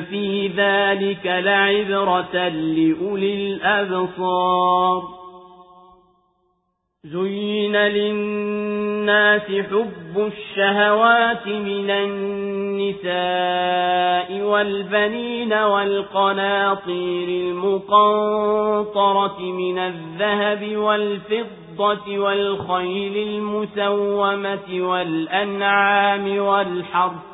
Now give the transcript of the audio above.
في ذلك لعبرة لأولي الأبصار زين للناس حب الشهوات من النساء والبنين والقناطير المقنطرة من الذهب والفضة والخيل المسومة والأنعام والحرث